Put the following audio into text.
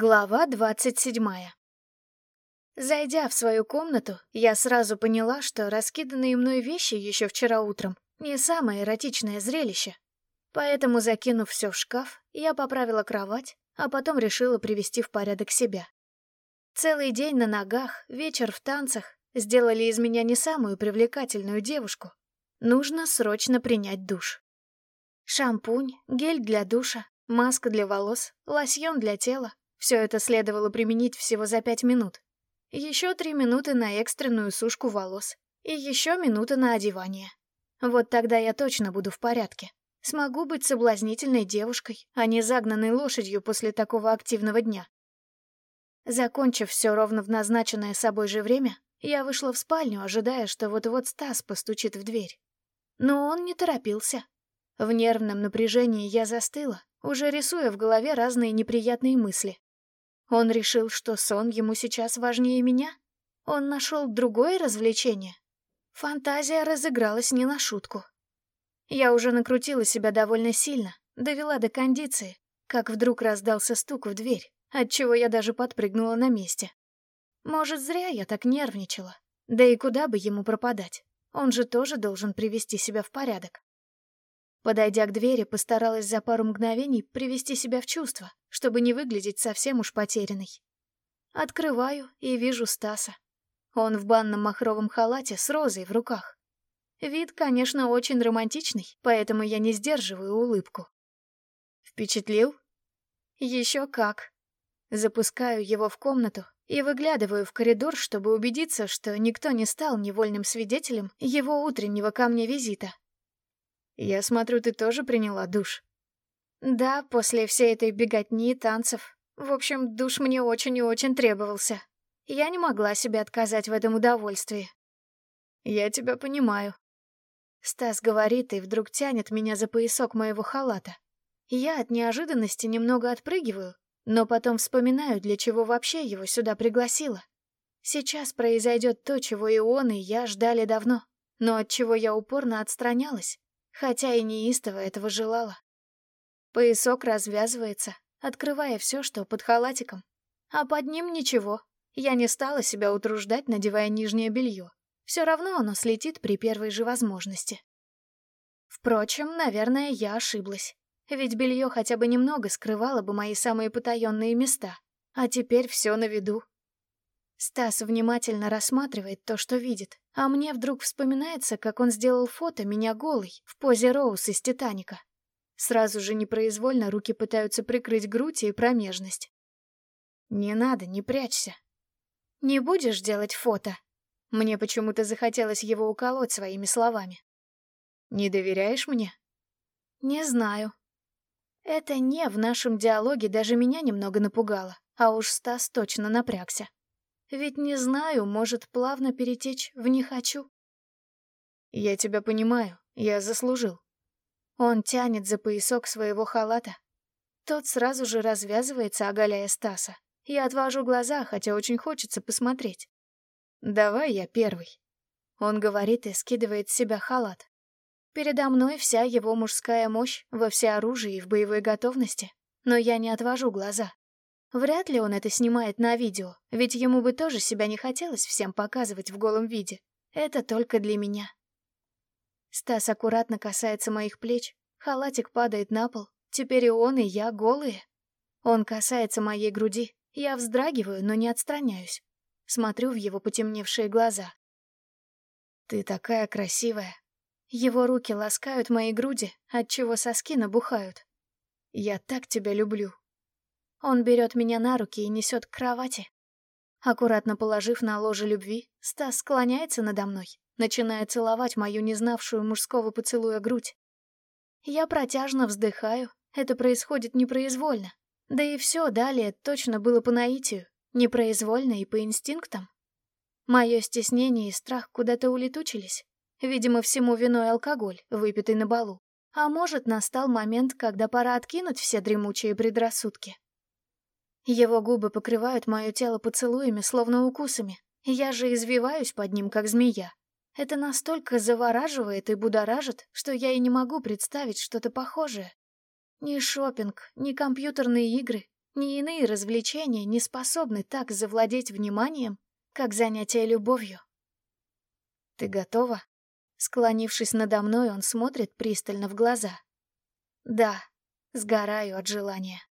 Глава двадцать седьмая. Зайдя в свою комнату, я сразу поняла, что раскиданные мной вещи еще вчера утром не самое эротичное зрелище. Поэтому, закинув все в шкаф, я поправила кровать, а потом решила привести в порядок себя. Целый день на ногах, вечер в танцах сделали из меня не самую привлекательную девушку. Нужно срочно принять душ. Шампунь, гель для душа, маска для волос, лосьон для тела, все это следовало применить всего за пять минут. Еще три минуты на экстренную сушку волос. И еще минута на одевание. Вот тогда я точно буду в порядке. Смогу быть соблазнительной девушкой, а не загнанной лошадью после такого активного дня. Закончив все ровно в назначенное собой же время, я вышла в спальню, ожидая, что вот-вот Стас постучит в дверь. Но он не торопился. В нервном напряжении я застыла, уже рисуя в голове разные неприятные мысли. Он решил, что сон ему сейчас важнее меня? Он нашел другое развлечение? Фантазия разыгралась не на шутку. Я уже накрутила себя довольно сильно, довела до кондиции, как вдруг раздался стук в дверь, отчего я даже подпрыгнула на месте. Может, зря я так нервничала. Да и куда бы ему пропадать? Он же тоже должен привести себя в порядок. Подойдя к двери, постаралась за пару мгновений привести себя в чувство, чтобы не выглядеть совсем уж потерянной. Открываю и вижу Стаса. Он в банном махровом халате с розой в руках. Вид, конечно, очень романтичный, поэтому я не сдерживаю улыбку. Впечатлил? Еще как. Запускаю его в комнату и выглядываю в коридор, чтобы убедиться, что никто не стал невольным свидетелем его утреннего ко мне визита. Я смотрю, ты тоже приняла душ. Да, после всей этой беготни и танцев. В общем, душ мне очень и очень требовался. Я не могла себе отказать в этом удовольствии. Я тебя понимаю. Стас говорит и вдруг тянет меня за поясок моего халата. Я от неожиданности немного отпрыгиваю, но потом вспоминаю, для чего вообще его сюда пригласила. Сейчас произойдет то, чего и он, и я ждали давно, но от чего я упорно отстранялась хотя и неистово этого желала. Поясок развязывается, открывая все, что под халатиком. А под ним ничего. Я не стала себя утруждать, надевая нижнее белье. Все равно оно слетит при первой же возможности. Впрочем, наверное, я ошиблась. Ведь белье хотя бы немного скрывало бы мои самые потаенные места. А теперь все на виду. Стас внимательно рассматривает то, что видит, а мне вдруг вспоминается, как он сделал фото меня голой в позе Роуз из «Титаника». Сразу же непроизвольно руки пытаются прикрыть грудь и промежность. «Не надо, не прячься. Не будешь делать фото?» Мне почему-то захотелось его уколоть своими словами. «Не доверяешь мне?» «Не знаю». Это «не» в нашем диалоге даже меня немного напугало, а уж Стас точно напрягся. Ведь не знаю, может плавно перетечь в «не хочу». Я тебя понимаю, я заслужил. Он тянет за поясок своего халата. Тот сразу же развязывается, оголяя Стаса. Я отвожу глаза, хотя очень хочется посмотреть. «Давай я первый». Он говорит и скидывает с себя халат. Передо мной вся его мужская мощь во всеоружии и в боевой готовности, но я не отвожу глаза. Вряд ли он это снимает на видео, ведь ему бы тоже себя не хотелось всем показывать в голом виде. Это только для меня. Стас аккуратно касается моих плеч, халатик падает на пол. Теперь и он, и я голые. Он касается моей груди. Я вздрагиваю, но не отстраняюсь. Смотрю в его потемневшие глаза. «Ты такая красивая». Его руки ласкают мои груди, отчего соски набухают. «Я так тебя люблю». Он берет меня на руки и несет к кровати. Аккуратно положив на ложе любви, Стас склоняется надо мной, начиная целовать мою незнавшую мужского поцелуя грудь. Я протяжно вздыхаю, это происходит непроизвольно. Да и все далее точно было по наитию, непроизвольно и по инстинктам. Мое стеснение и страх куда-то улетучились. Видимо, всему виной алкоголь, выпитый на балу. А может, настал момент, когда пора откинуть все дремучие предрассудки. Его губы покрывают мое тело поцелуями, словно укусами. Я же извиваюсь под ним, как змея. Это настолько завораживает и будоражит, что я и не могу представить что-то похожее. Ни шопинг, ни компьютерные игры, Ни иные развлечения не способны так завладеть вниманием, как занятие любовью. «Ты готова?» Склонившись надо мной, он смотрит пристально в глаза. «Да, сгораю от желания».